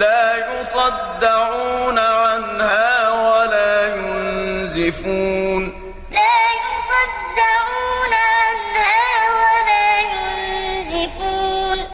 لَّا يُصَدَّعُونَ عَنْهَا وَلَا يُنزِفُونَ.